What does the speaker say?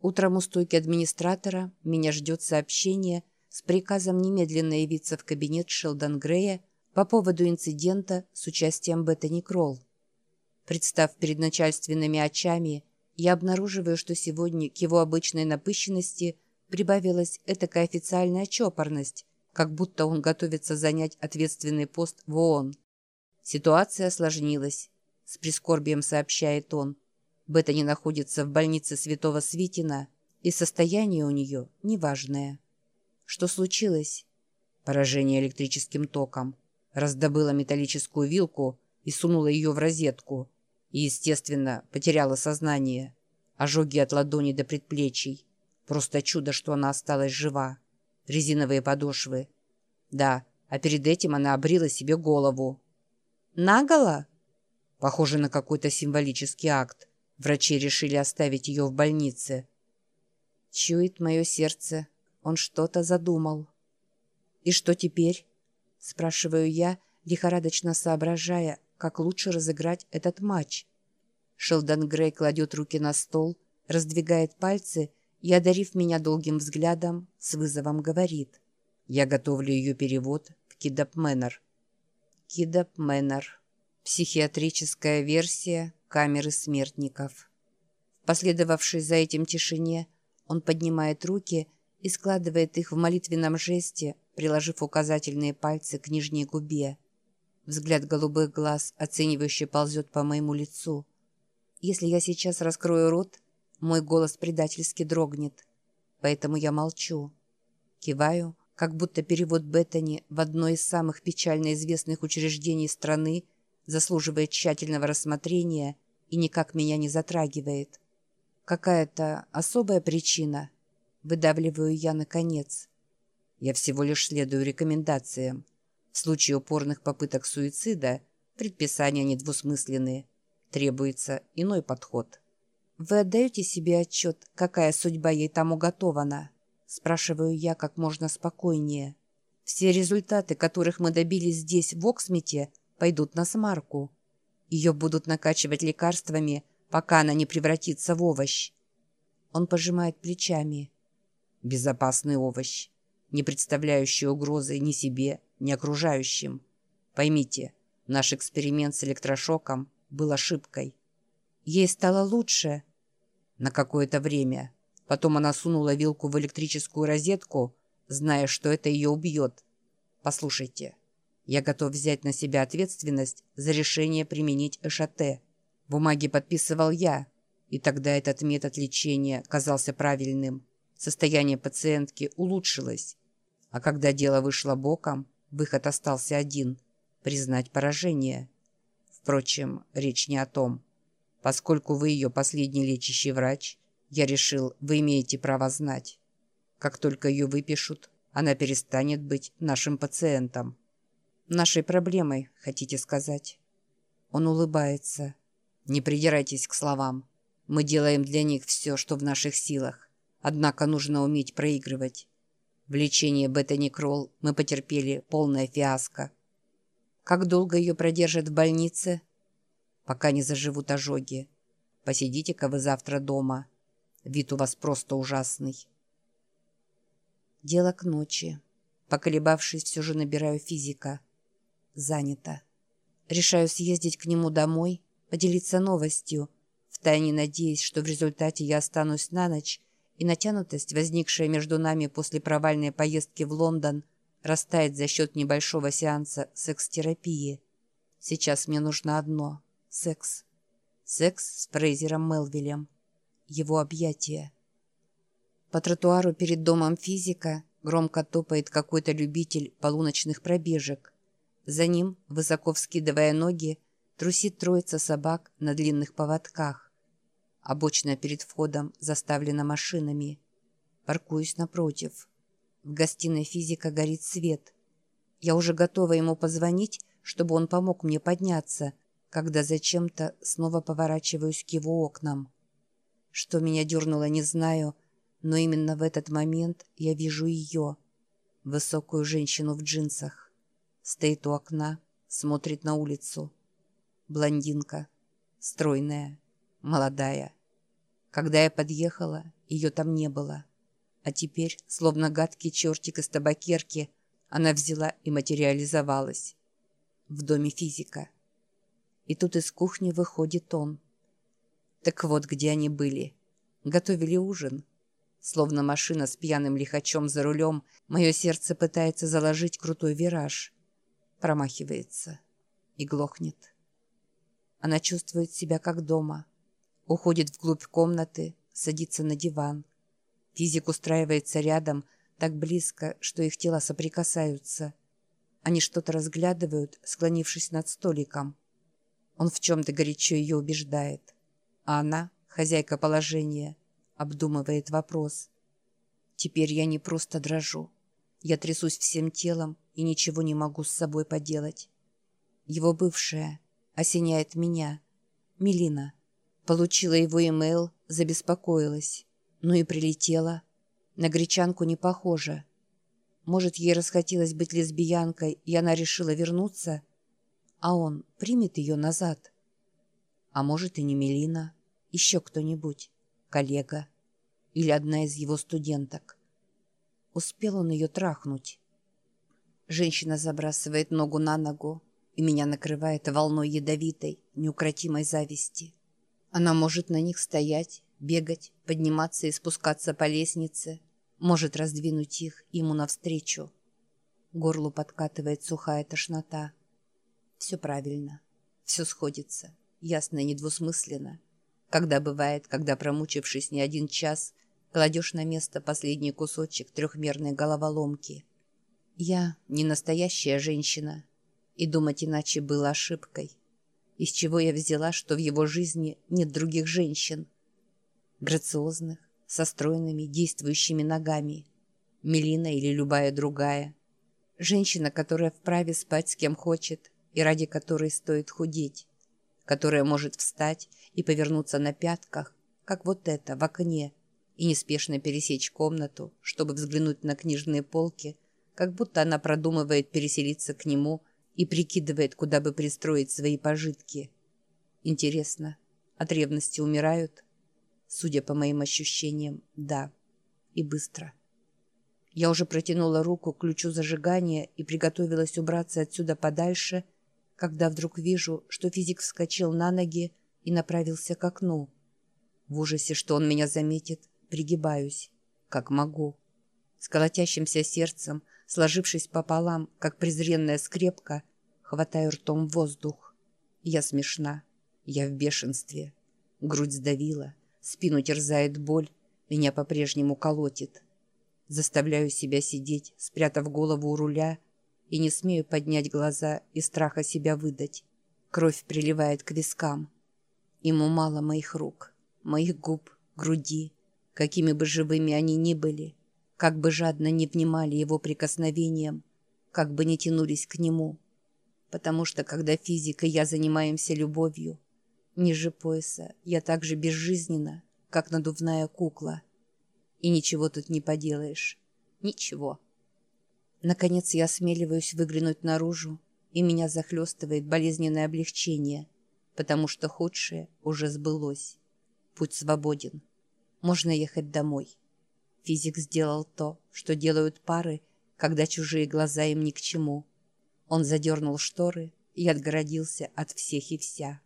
Утром у стойки администратора меня ждет сообщение с приказом немедленно явиться в кабинет Шелдон Грея по поводу инцидента с участием Беттани Кролл. Представ перед начальственными очами, я обнаруживаю, что сегодня к его обычной напыщенности прибавилась этакая официальная чопорность, как будто он готовится занять ответственный пост в ООН. Ситуация осложнилась, с прискорбием сообщает он. Беттани находится в больнице Святого Свитина, и состояние у нее неважное. Что случилось? Поражение электрическим током. Раздобыла металлическую вилку и сунула ее в розетку. И, естественно, потеряла сознание. Ожоги от ладони до предплечий. Просто чудо, что она осталась жива. Резиновые подошвы. Да, а перед этим она обрила себе голову. «Наголо?» Похоже на какой-то символический акт. Врачи решили оставить ее в больнице. Чует мое сердце. Он что-то задумал. «И что теперь?» — спрашиваю я, лихорадочно соображая, как лучше разыграть этот матч. Шелдон Грей кладет руки на стол, раздвигает пальцы и, одарив меня долгим взглядом, с вызовом говорит. «Я готовлю ее перевод в Кидап Мэннер». Кидап Мэннер. Психиатрическая версия камеры смертников. В последовавшей за этим тишине он поднимает руки и складывает их в молитвенном жесте, приложив указательные пальцы к нижней губе. Взгляд голубых глаз оценивающе ползет по моему лицу. Если я сейчас раскрою рот, мой голос предательски дрогнет. Поэтому я молчу. Киваю, как будто перевод Беттани в одно из самых печально известных учреждений страны заслуживает тщательного рассмотрения и никак меня не затрагивает. Какая-то особая причина. Выдавливаю я наконец. Я всего лишь следую рекомендациям. В случае упорных попыток суицида предписания недвусмысленные. Требуется иной подход. «Вы отдаете себе отчет, какая судьба ей там уготована?» Спрашиваю я как можно спокойнее. «Все результаты, которых мы добились здесь, в Оксмите, пойдут на смарку. Ее будут накачивать лекарствами, пока она не превратится в овощ. Он пожимает плечами. Безопасный овощ, не представляющий угрозы ни себе, ни окружающим. Поймите, наш эксперимент с электрошоком был ошибкой. Ей стало лучше. На какое-то время. Потом она сунула вилку в электрическую розетку, зная, что это ее убьет. Послушайте, я готов взять на себя ответственность за решение применить ЭШАТ. Бумаги подписывал я, и тогда этот метод лечения казался правильным. Состояние пациентки улучшилось. А когда дело вышло боком, выход остался один – признать поражение. Впрочем, речь не о том. Поскольку вы ее последний лечащий врач, я решил, вы имеете право знать. Как только ее выпишут, она перестанет быть нашим пациентом. Нашей проблемой, хотите сказать. Он улыбается. Не придирайтесь к словам. Мы делаем для них все, что в наших силах. Однако нужно уметь проигрывать. В лечении бета-некрол мы потерпели полное фиаско. Как долго ее продержат в больнице? Пока не заживут ожоги. Посидите-ка вы завтра дома. Вид у вас просто ужасный. Дело к ночи. Поколебавшись, все же набираю физика занято. Решаю съездить к нему домой, поделиться новостью, втайне надеясь, что в результате я останусь на ночь, и натянутость, возникшая между нами после провальной поездки в Лондон, растает за счет небольшого сеанса секс-терапии. Сейчас мне нужно одно — секс. Секс с Фрейзером Мелвилем. Его объятия. По тротуару перед домом физика громко топает какой-то любитель полуночных пробежек. За ним, высоко вскидывая ноги, трусит троица собак на длинных поводках. Обочина перед входом заставлена машинами. Паркуюсь напротив. В гостиной физика горит свет. Я уже готова ему позвонить, чтобы он помог мне подняться, когда зачем-то снова поворачиваюсь к его окнам. Что меня дернуло, не знаю, но именно в этот момент я вижу ее, высокую женщину в джинсах. Стоит у окна, смотрит на улицу. Блондинка, стройная, молодая. Когда я подъехала, ее там не было. А теперь, словно гадкий чертик из табакерки, она взяла и материализовалась. В доме физика. И тут из кухни выходит он. Так вот, где они были. Готовили ужин. Словно машина с пьяным лихачом за рулем, мое сердце пытается заложить крутой вираж. Промахивается. И глохнет. Она чувствует себя как дома. Уходит вглубь комнаты, садится на диван. Физик устраивается рядом, так близко, что их тела соприкасаются. Они что-то разглядывают, склонившись над столиком. Он в чем-то горячо ее убеждает. А она, хозяйка положения, обдумывает вопрос. Теперь я не просто дрожу. Я трясусь всем телом и ничего не могу с собой поделать. Его бывшая осеняет меня. Мелина. Получила его имейл, забеспокоилась. Ну и прилетела. На гречанку не похожа. Может, ей расхотелось быть лесбиянкой, и она решила вернуться? А он примет ее назад? А может, и не Мелина, еще кто-нибудь, коллега или одна из его студенток. Успел он ее трахнуть. Женщина забрасывает ногу на ногу, и меня накрывает волной ядовитой, неукротимой зависти. Она может на них стоять, бегать, подниматься и спускаться по лестнице, может раздвинуть их ему навстречу. Горлу подкатывает сухая тошнота. Все правильно, все сходится, ясно и недвусмысленно. Когда бывает, когда, промучившись не один час, кладешь на место последний кусочек трехмерной головоломки. Я не настоящая женщина, и думать иначе было ошибкой. Из чего я взяла, что в его жизни нет других женщин? Грациозных, со стройными, действующими ногами. Мелина или любая другая. Женщина, которая вправе спать с кем хочет и ради которой стоит худеть. Которая может встать и повернуться на пятках, как вот это, в окне, и неспешно пересечь комнату, чтобы взглянуть на книжные полки, как будто она продумывает переселиться к нему – и прикидывает, куда бы пристроить свои пожитки. Интересно, от ревности умирают? Судя по моим ощущениям, да. И быстро. Я уже протянула руку к ключу зажигания и приготовилась убраться отсюда подальше, когда вдруг вижу, что физик вскочил на ноги и направился к окну. В ужасе, что он меня заметит, пригибаюсь, как могу. С колотящимся сердцем – сложившись пополам, как презренная скрепка, хватаю ртом воздух. Я смешна, я в бешенстве. Грудь сдавила, спину терзает боль, меня по-прежнему колотит. Заставляю себя сидеть, спрятав голову у руля, и не смею поднять глаза и страха себя выдать. Кровь приливает к вискам. Ему мало моих рук, моих губ, груди, какими бы живыми они ни были — как бы жадно не внимали его прикосновениям, как бы не тянулись к нему. Потому что, когда физик и я занимаемся любовью, ниже пояса я так же безжизненна, как надувная кукла. И ничего тут не поделаешь. Ничего. Наконец я осмеливаюсь выглянуть наружу, и меня захлестывает болезненное облегчение, потому что худшее уже сбылось. Путь свободен. Можно ехать домой. Физик сделал то, что делают пары, когда чужие глаза им ни к чему. Он задернул шторы и отгородился от всех и вся.